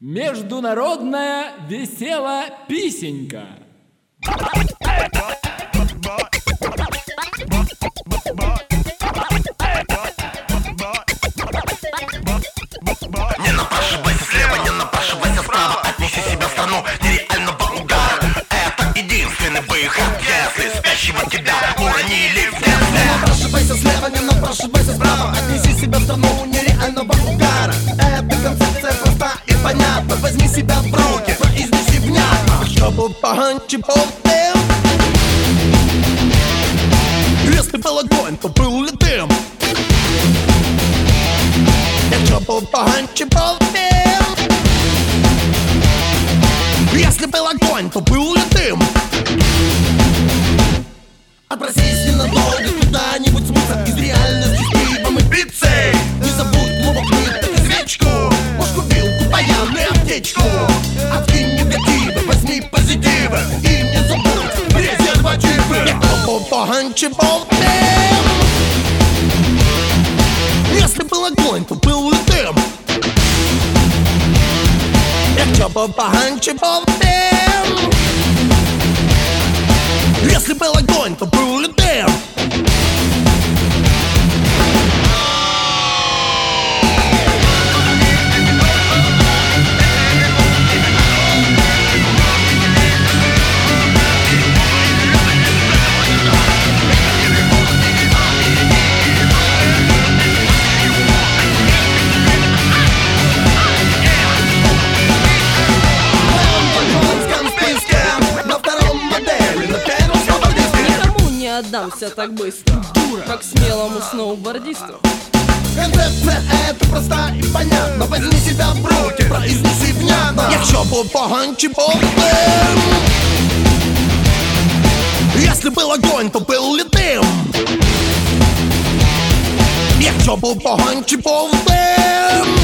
Международная весела писенька. Не напрашивайся слева, не напрашивайся справа Отнеси себя в страну нереального удара Это единственный выход, если спящего тебя уронили в детстве. Не напрашивайся слева, не напрашивайся справа Отнеси себя в страну нереального себя в руки, произнеси внятно. Чтобы поганче полтем Если был огонь, то был ли дым? Якщо був поганче полтем Если был огонь, то был ли Поганче полтем Если был огонь, то был и дым. Якщо був поганче полтем Если был огонь, то был и дым отдамся так быстро Как смелому сноубордисту. Концепция это проста и понятна Возьми себя в руки, произнеси внятно Якщо був поганче полтем Если был огонь, то был ли дым? Якщо був поганче полтем